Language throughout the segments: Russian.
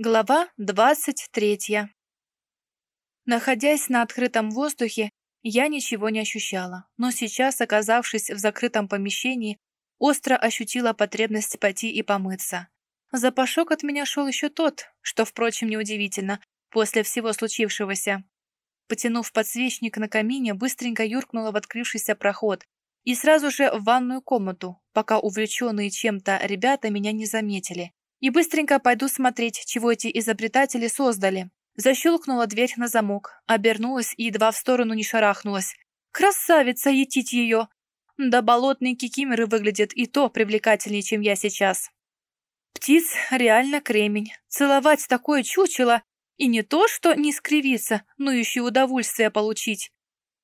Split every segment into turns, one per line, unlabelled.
Глава 23. Находясь на открытом воздухе, я ничего не ощущала, но сейчас, оказавшись в закрытом помещении, остро ощутила потребность пойти и помыться. Запашок от меня шел еще тот, что, впрочем, неудивительно, после всего случившегося. Потянув подсвечник на камине, быстренько юркнула в открывшийся проход и сразу же в ванную комнату, пока увлеченные чем-то ребята меня не заметили и быстренько пойду смотреть, чего эти изобретатели создали. Защелкнула дверь на замок, обернулась и едва в сторону не шарахнулась. Красавица, етить ее! Да болотные кикимеры выглядят и то привлекательнее, чем я сейчас. Птиц реально кремень. Целовать такое чучело и не то, что не скривиться, но еще удовольствие получить.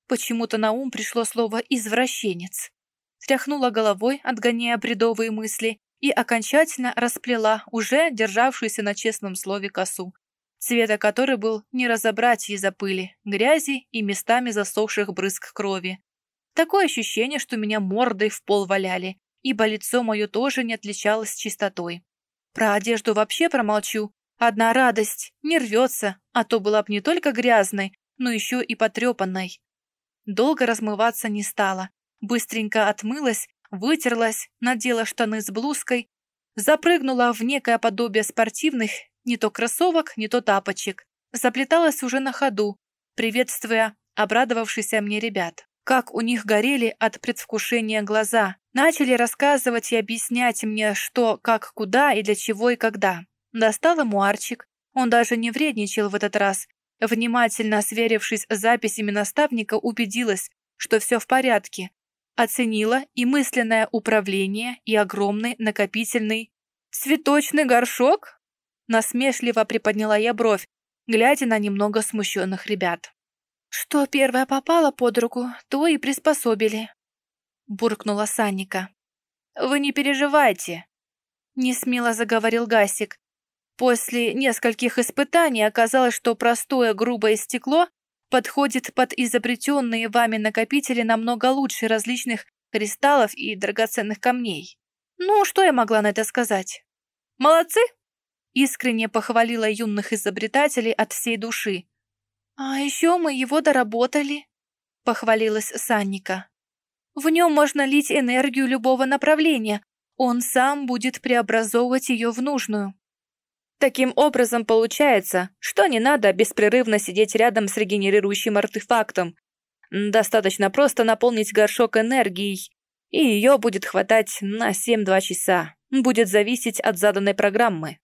Почему-то на ум пришло слово «извращенец». Тряхнула головой, отгоняя бредовые мысли, и окончательно расплела уже державшуюся на честном слове косу, цвета которой был не разобрать из-за пыли, грязи и местами засохших брызг крови. Такое ощущение, что меня мордой в пол валяли, ибо лицо мое тоже не отличалось чистотой. Про одежду вообще промолчу. Одна радость, не рвется, а то была бы не только грязной, но еще и потрепанной. Долго размываться не стала, быстренько отмылась вытерлась, надела штаны с блузкой, запрыгнула в некое подобие спортивных не то кроссовок, не то тапочек, заплеталась уже на ходу, приветствуя обрадовавшихся мне ребят. Как у них горели от предвкушения глаза. Начали рассказывать и объяснять мне, что, как, куда и для чего и когда. Достал ему. Он даже не вредничал в этот раз. Внимательно сверившись с записями наставника, убедилась, что все в порядке, Оценила и мысленное управление, и огромный накопительный цветочный горшок? Насмешливо приподняла я бровь, глядя на немного смущенных ребят. «Что первое попало под руку, то и приспособили», — буркнула Санника. «Вы не переживайте», — несмело заговорил Гасик. После нескольких испытаний оказалось, что простое грубое стекло подходит под изобретенные вами накопители намного лучше различных кристаллов и драгоценных камней. Ну, что я могла на это сказать? Молодцы! Искренне похвалила юных изобретателей от всей души. А еще мы его доработали, похвалилась Санника. В нем можно лить энергию любого направления, он сам будет преобразовывать ее в нужную. Таким образом получается, что не надо беспрерывно сидеть рядом с регенерирующим артефактом. Достаточно просто наполнить горшок энергией, и ее будет хватать на 7-2 часа. Будет зависеть от заданной программы.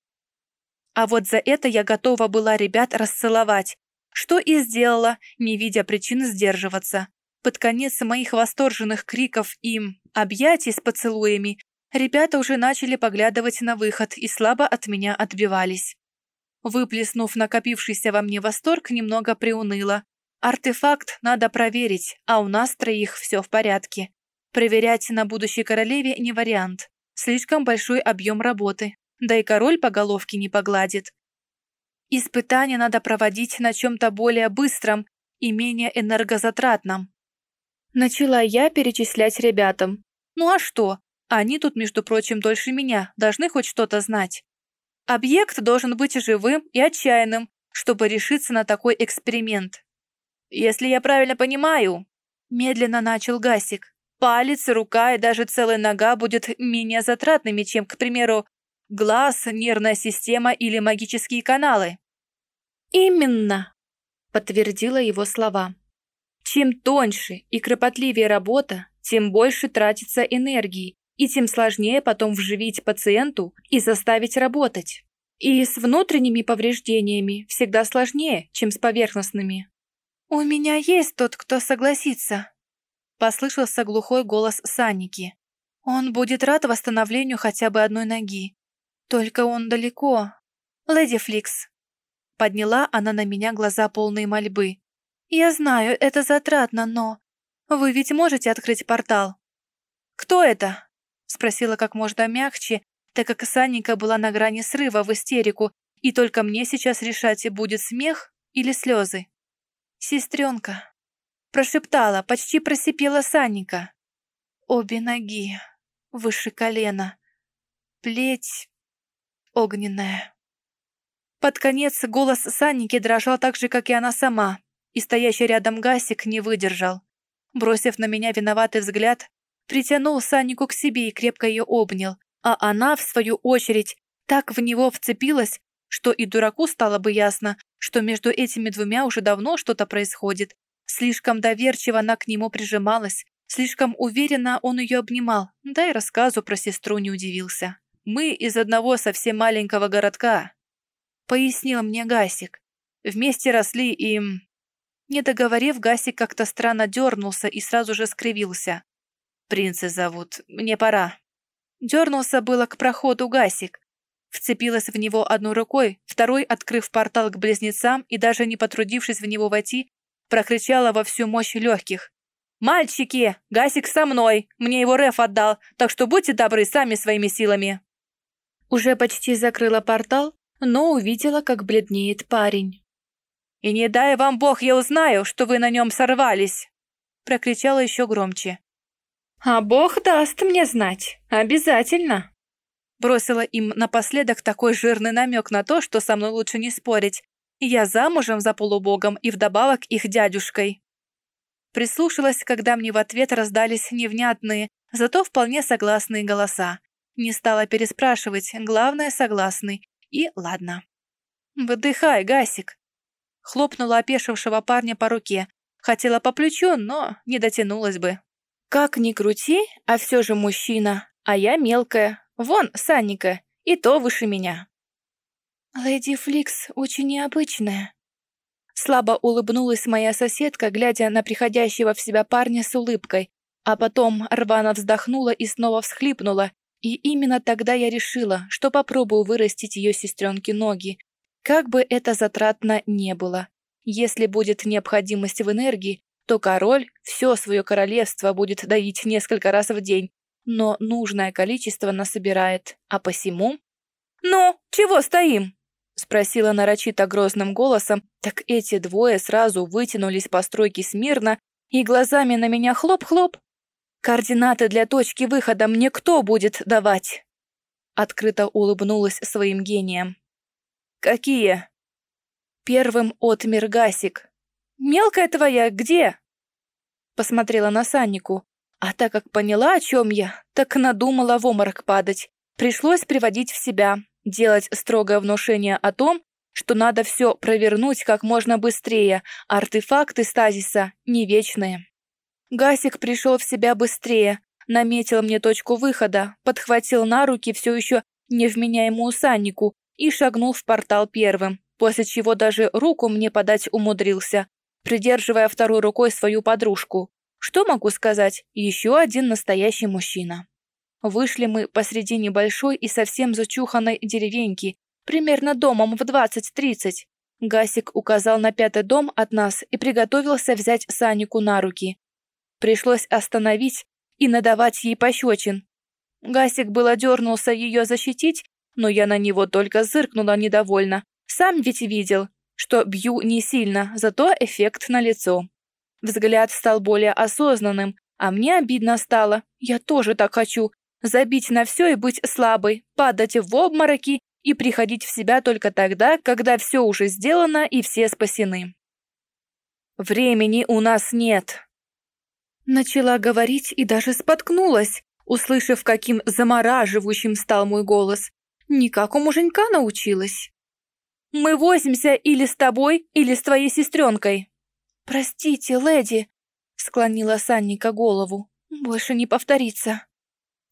А вот за это я готова была ребят расцеловать, что и сделала, не видя причин сдерживаться. Под конец моих восторженных криков им объятий с поцелуями Ребята уже начали поглядывать на выход и слабо от меня отбивались. Выплеснув накопившийся во мне восторг, немного приуныло. Артефакт надо проверить, а у нас троих все в порядке. Проверять на будущей королеве не вариант. Слишком большой объем работы. Да и король по головке не погладит. Испытания надо проводить на чем-то более быстром и менее энергозатратном. Начала я перечислять ребятам. Ну а что? Они тут, между прочим, дольше меня, должны хоть что-то знать. Объект должен быть живым и отчаянным, чтобы решиться на такой эксперимент. Если я правильно понимаю, медленно начал Гасик, палец, рука и даже целая нога будет менее затратными, чем, к примеру, глаз, нервная система или магические каналы. Именно, подтвердила его слова. Чем тоньше и кропотливее работа, тем больше тратится энергии, и тем сложнее потом вживить пациенту и заставить работать. И с внутренними повреждениями всегда сложнее, чем с поверхностными. «У меня есть тот, кто согласится», — послышался глухой голос Санники. «Он будет рад восстановлению хотя бы одной ноги. Только он далеко. Леди Фликс». Подняла она на меня глаза полные мольбы. «Я знаю, это затратно, но... Вы ведь можете открыть портал?» «Кто это?» Спросила как можно мягче, так как Санника была на грани срыва в истерику, и только мне сейчас решать, будет смех или слезы. «Сестренка», — прошептала, почти просипела Санника. «Обе ноги, выше колена, плеть огненная». Под конец голос Санники дрожал так же, как и она сама, и стоящий рядом Гасик не выдержал. Бросив на меня виноватый взгляд, притянул Саннику к себе и крепко ее обнял, а она, в свою очередь, так в него вцепилась, что и дураку стало бы ясно, что между этими двумя уже давно что-то происходит. Слишком доверчиво она к нему прижималась, слишком уверенно он ее обнимал, да и рассказу про сестру не удивился. «Мы из одного совсем маленького городка», — пояснил мне Гасик. «Вместе росли и...» Не договорив, Гасик как-то странно дернулся и сразу же скривился. «Принца зовут. Мне пора». Дернулся было к проходу Гасик, Вцепилась в него одной рукой, второй, открыв портал к близнецам и даже не потрудившись в него войти, прокричала во всю мощь легких. «Мальчики! Гасик со мной! Мне его Реф отдал, так что будьте добры сами своими силами!» Уже почти закрыла портал, но увидела, как бледнеет парень. «И не дай вам бог, я узнаю, что вы на нем сорвались!» Прокричала еще громче. «А бог даст мне знать, обязательно!» Бросила им напоследок такой жирный намек на то, что со мной лучше не спорить. Я замужем за полубогом и вдобавок их дядюшкой. Прислушалась, когда мне в ответ раздались невнятные, зато вполне согласные голоса. Не стала переспрашивать, главное согласный. И ладно. «Выдыхай, Гасик!» Хлопнула опешившего парня по руке. Хотела по плечу, но не дотянулась бы. Как ни крути, а все же мужчина, а я мелкая, Вон, Санника, и то выше меня». «Леди Фликс очень необычная». Слабо улыбнулась моя соседка, глядя на приходящего в себя парня с улыбкой, а потом рвано вздохнула и снова всхлипнула, и именно тогда я решила, что попробую вырастить ее сестренке ноги, как бы это затратно не было. Если будет необходимость в энергии, то король все свое королевство будет доить несколько раз в день, но нужное количество насобирает, а посему... «Ну, чего стоим?» — спросила нарочито грозным голосом, так эти двое сразу вытянулись по стройке смирно и глазами на меня хлоп-хлоп. «Координаты для точки выхода мне кто будет давать?» Открыто улыбнулась своим гением. «Какие?» Первым отмер Гасик. «Мелкая твоя где?» Посмотрела на Саннику. А так как поняла, о чем я, так надумала в оморок падать. Пришлось приводить в себя, делать строгое внушение о том, что надо все провернуть как можно быстрее, артефакты стазиса не вечные. Гасик пришел в себя быстрее, наметил мне точку выхода, подхватил на руки все еще невменяемую Саннику и шагнул в портал первым, после чего даже руку мне подать умудрился, придерживая второй рукой свою подружку. Что могу сказать? Еще один настоящий мужчина. Вышли мы посреди небольшой и совсем зачуханной деревеньки, примерно домом в 20-30. Гасик указал на пятый дом от нас и приготовился взять Санику на руки. Пришлось остановить и надавать ей пощечин. Гасик было дернулся ее защитить, но я на него только зыркнула недовольно. Сам ведь видел, что бью не сильно, зато эффект налицо. Взгляд стал более осознанным, а мне обидно стало. Я тоже так хочу. Забить на все и быть слабой, падать в обмороки и приходить в себя только тогда, когда все уже сделано и все спасены. «Времени у нас нет!» Начала говорить и даже споткнулась, услышав, каким замораживающим стал мой голос. Никак у муженька научилась. «Мы возимся или с тобой, или с твоей сестренкой», «Простите, леди!» — склонила Санника голову. «Больше не повторится».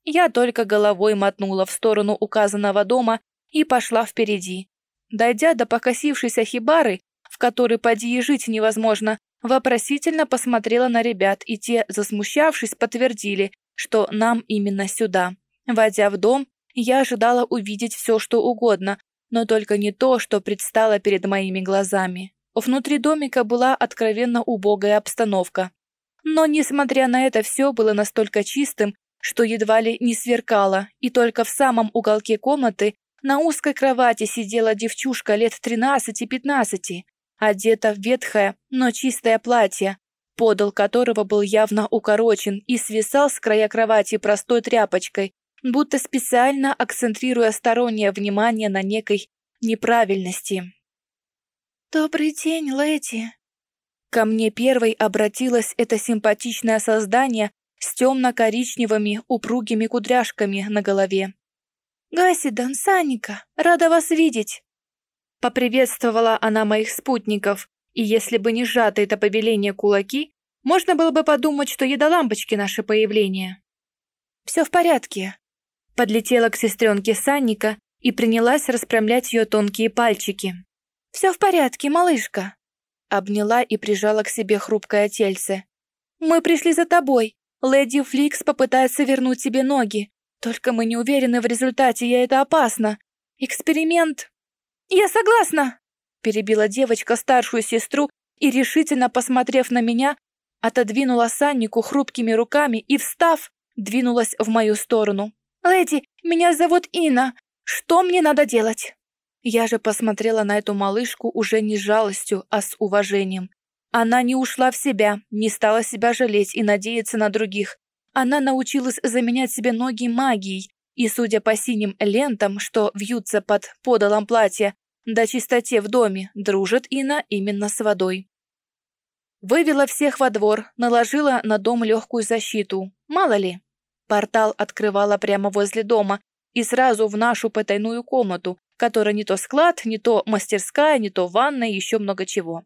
Я только головой мотнула в сторону указанного дома и пошла впереди. Дойдя до покосившейся хибары, в которой поди и жить невозможно, вопросительно посмотрела на ребят, и те, засмущавшись, подтвердили, что нам именно сюда. Войдя в дом, я ожидала увидеть все, что угодно, но только не то, что предстало перед моими глазами. Внутри домика была откровенно убогая обстановка. Но, несмотря на это, все было настолько чистым, что едва ли не сверкало, и только в самом уголке комнаты на узкой кровати сидела девчушка лет 13-15, одета в ветхое, но чистое платье, подол которого был явно укорочен и свисал с края кровати простой тряпочкой, будто специально акцентрируя стороннее внимание на некой неправильности. «Добрый день, леди!» Ко мне первой обратилось это симпатичное создание с темно-коричневыми упругими кудряшками на голове. «Гасидан, Саника, рада вас видеть!» Поприветствовала она моих спутников, и если бы не сжатые это повеление кулаки, можно было бы подумать, что еда лампочки наше появление. «Все в порядке», — подлетела к сестренке Санника и принялась распрямлять ее тонкие пальчики. «Все в порядке, малышка», — обняла и прижала к себе хрупкое тельце. «Мы пришли за тобой. Леди Фликс попытается вернуть тебе ноги. Только мы не уверены в результате, и это опасно. Эксперимент...» «Я согласна!» — перебила девочка старшую сестру и, решительно посмотрев на меня, отодвинула Саннику хрупкими руками и, встав, двинулась в мою сторону. «Леди, меня зовут Инна. Что мне надо делать?» Я же посмотрела на эту малышку уже не с жалостью, а с уважением. Она не ушла в себя, не стала себя жалеть и надеяться на других. Она научилась заменять себе ноги магией, и, судя по синим лентам, что вьются под подолом платья, до чистоте в доме, дружит Инна именно с водой. Вывела всех во двор, наложила на дом легкую защиту. Мало ли. Портал открывала прямо возле дома, и сразу в нашу потайную комнату, которая не то склад, не то мастерская, не то ванная, еще много чего.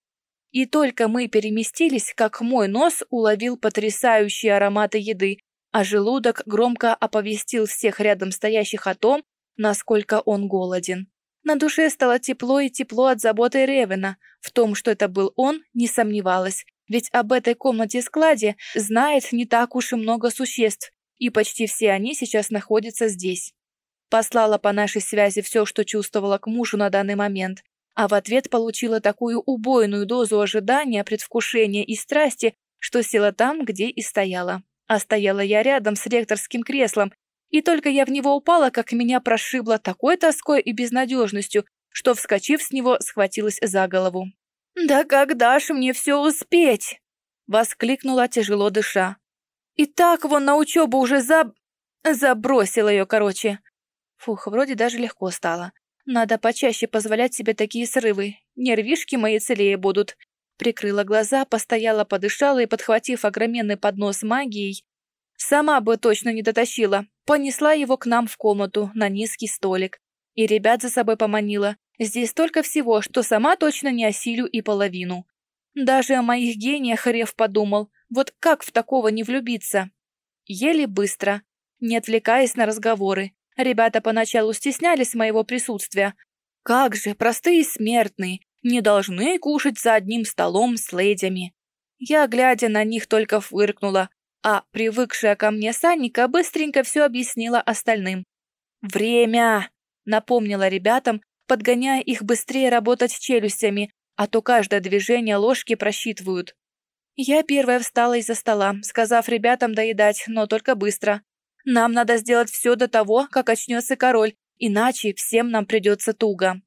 И только мы переместились, как мой нос уловил потрясающие ароматы еды, а желудок громко оповестил всех рядом стоящих о том, насколько он голоден. На душе стало тепло и тепло от заботы Ревена. В том, что это был он, не сомневалась, ведь об этой комнате-складе знает не так уж и много существ, и почти все они сейчас находятся здесь. Послала по нашей связи все, что чувствовала к мужу на данный момент, а в ответ получила такую убойную дозу ожидания, предвкушения и страсти, что села там, где и стояла. А стояла я рядом с ректорским креслом, и только я в него упала, как меня прошибло такой тоской и безнадежностью, что, вскочив с него, схватилась за голову. «Да когда ж мне все успеть?» — воскликнула, тяжело дыша. «И так вон на учебу уже заб... забросила ее, короче. Фух, вроде даже легко стало. Надо почаще позволять себе такие срывы. Нервишки мои целее будут. Прикрыла глаза, постояла, подышала и, подхватив огроменный поднос магией, сама бы точно не дотащила, понесла его к нам в комнату на низкий столик. И ребят за собой поманила. Здесь столько всего, что сама точно не осилю и половину. Даже о моих гениях Рев подумал, вот как в такого не влюбиться? Еле быстро, не отвлекаясь на разговоры, Ребята поначалу стеснялись моего присутствия. Как же, простые смертные, не должны кушать за одним столом с ледями. Я, глядя на них, только фыркнула, а привыкшая ко мне Санника быстренько все объяснила остальным. «Время!» — напомнила ребятам, подгоняя их быстрее работать челюстями, а то каждое движение ложки просчитывают. Я первая встала из-за стола, сказав ребятам доедать, но только быстро. Нам надо сделать все до того, как очнется король, иначе всем нам придется туго.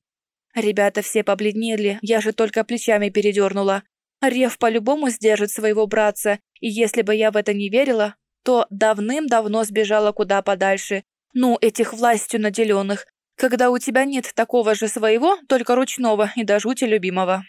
Ребята все побледнели, я же только плечами передернула. Рев по-любому сдержит своего братца, и если бы я в это не верила, то давным-давно сбежала куда подальше. Ну, этих властью наделенных, когда у тебя нет такого же своего, только ручного и до жути любимого.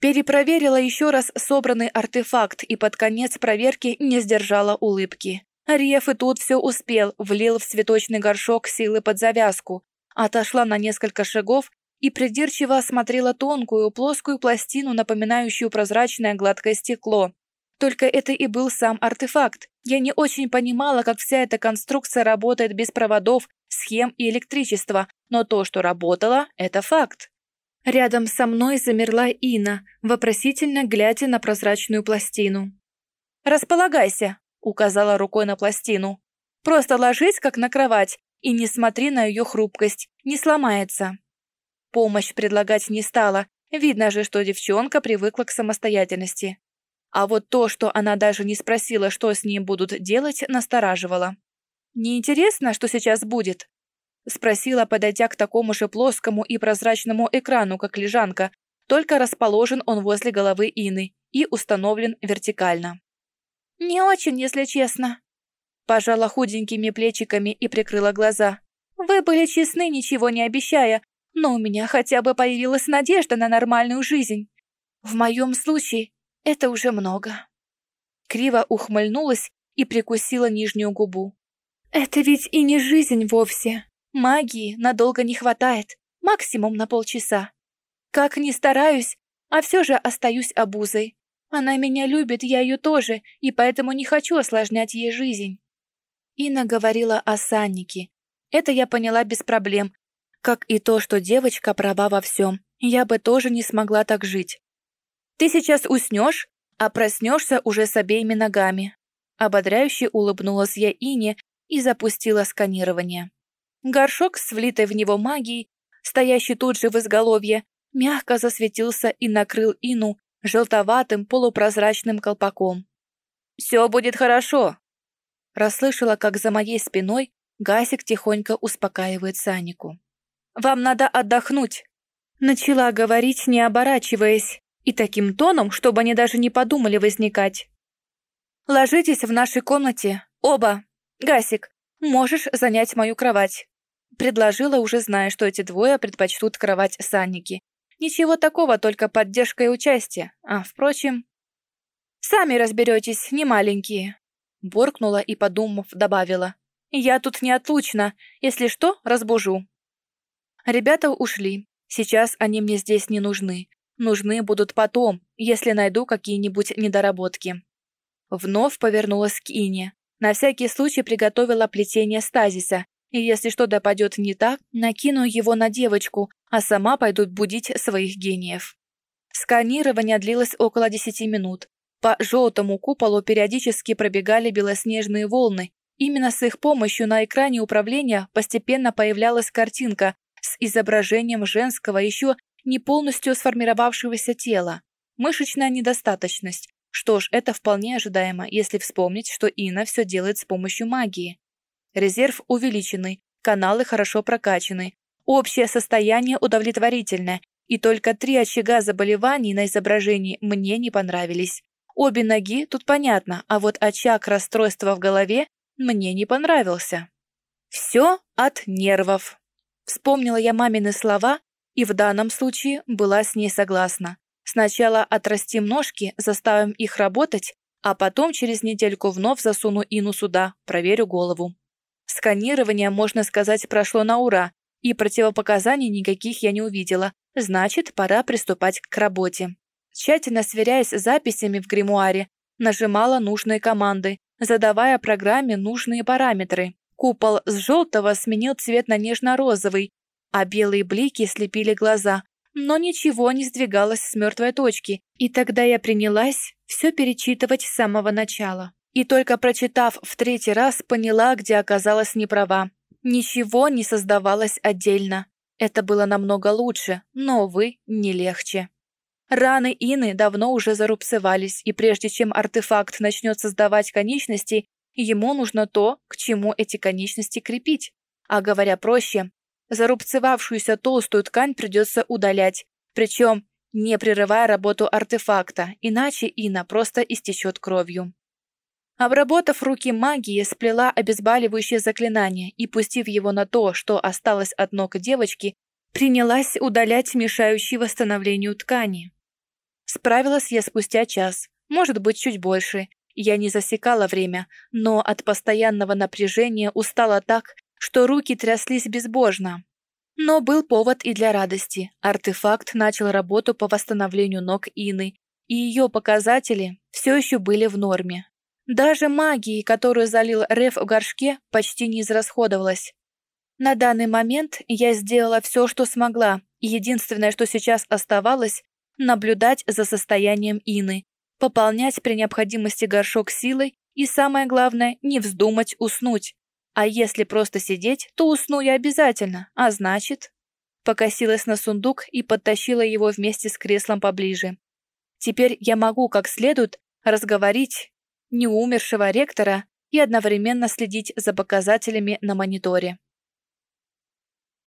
Перепроверила еще раз собранный артефакт и под конец проверки не сдержала улыбки. Реф и тут все успел, влил в цветочный горшок силы под завязку, отошла на несколько шагов и придирчиво осмотрела тонкую, плоскую пластину, напоминающую прозрачное гладкое стекло. Только это и был сам артефакт. Я не очень понимала, как вся эта конструкция работает без проводов, схем и электричества, но то, что работало, это факт. Рядом со мной замерла Ина, вопросительно глядя на прозрачную пластину. «Располагайся», указала рукой на пластину. «Просто ложись, как на кровать, и не смотри на ее хрупкость, не сломается». Помощь предлагать не стала, видно же, что девчонка привыкла к самостоятельности. А вот то, что она даже не спросила, что с ним будут делать, настораживало. «Неинтересно, что сейчас будет?» Спросила, подойдя к такому же плоскому и прозрачному экрану, как лежанка, только расположен он возле головы Ины и установлен вертикально. «Не очень, если честно». Пожала худенькими плечиками и прикрыла глаза. «Вы были честны, ничего не обещая, но у меня хотя бы появилась надежда на нормальную жизнь. В моем случае это уже много. Криво ухмыльнулась и прикусила нижнюю губу. Это ведь и не жизнь вовсе. Магии надолго не хватает, максимум на полчаса. Как ни стараюсь, а все же остаюсь обузой. Она меня любит, я ее тоже, и поэтому не хочу осложнять ей жизнь. Инна говорила о Саннике. Это я поняла без проблем, как и то, что девочка права во всем. Я бы тоже не смогла так жить. Ты сейчас уснешь, а проснешься уже с обеими ногами. Ободряюще улыбнулась я Ине и запустила сканирование. Горшок с влитой в него магией, стоящий тут же в изголовье, мягко засветился и накрыл Ину желтоватым полупрозрачным колпаком. «Все будет хорошо!» Расслышала, как за моей спиной Гасик тихонько успокаивает Санику. «Вам надо отдохнуть!» Начала говорить, не оборачиваясь, и таким тоном, чтобы они даже не подумали возникать. «Ложитесь в нашей комнате, оба. Гасик, можешь занять мою кровать». Предложила, уже зная, что эти двое предпочтут кровать Санники, Ничего такого, только поддержка и участие. А, впрочем... «Сами разберетесь, не маленькие», — боркнула и, подумав, добавила. «Я тут неотлучна. Если что, разбужу». Ребята ушли. Сейчас они мне здесь не нужны. Нужны будут потом, если найду какие-нибудь недоработки. Вновь повернулась к Ине. На всякий случай приготовила плетение стазиса и если что допадет не так, накину его на девочку, а сама пойду будить своих гениев. Сканирование длилось около десяти минут. По желтому куполу периодически пробегали белоснежные волны. Именно с их помощью на экране управления постепенно появлялась картинка с изображением женского еще не полностью сформировавшегося тела. Мышечная недостаточность. Что ж, это вполне ожидаемо, если вспомнить, что Инна все делает с помощью магии. Резерв увеличенный, каналы хорошо прокачаны, общее состояние удовлетворительное, и только три очага заболеваний на изображении мне не понравились. Обе ноги тут понятно, а вот очаг расстройства в голове мне не понравился. Все от нервов. Вспомнила я мамины слова и в данном случае была с ней согласна. Сначала отрастим ножки, заставим их работать, а потом через недельку вновь засуну Ину сюда, проверю голову. Сканирование, можно сказать, прошло на ура, и противопоказаний никаких я не увидела. Значит, пора приступать к работе. Тщательно сверяясь с записями в гримуаре, нажимала нужные команды, задавая программе нужные параметры. Купол с желтого сменил цвет на нежно-розовый, а белые блики слепили глаза, но ничего не сдвигалось с мертвой точки, и тогда я принялась все перечитывать с самого начала. И только прочитав в третий раз, поняла, где оказалась неправа. Ничего не создавалось отдельно. Это было намного лучше, но, увы, не легче. Раны Ины давно уже зарубцевались, и прежде чем артефакт начнет создавать конечности, ему нужно то, к чему эти конечности крепить. А говоря проще, зарубцевавшуюся толстую ткань придется удалять, причем не прерывая работу артефакта, иначе Ина просто истечет кровью. Обработав руки магией, сплела обезболивающее заклинание и, пустив его на то, что осталось от ног девочки, принялась удалять мешающие восстановлению ткани. Справилась я спустя час, может быть, чуть больше. Я не засекала время, но от постоянного напряжения устала так, что руки тряслись безбожно. Но был повод и для радости. Артефакт начал работу по восстановлению ног Ины, и ее показатели все еще были в норме. Даже магии, которую залил Реф в горшке, почти не израсходовалась. На данный момент я сделала все, что смогла, и единственное, что сейчас оставалось, наблюдать за состоянием Ины, пополнять при необходимости горшок силой и, самое главное, не вздумать уснуть. А если просто сидеть, то усну я обязательно, а значит... Покосилась на сундук и подтащила его вместе с креслом поближе. Теперь я могу как следует разговорить неумершего ректора и одновременно следить за показателями на мониторе.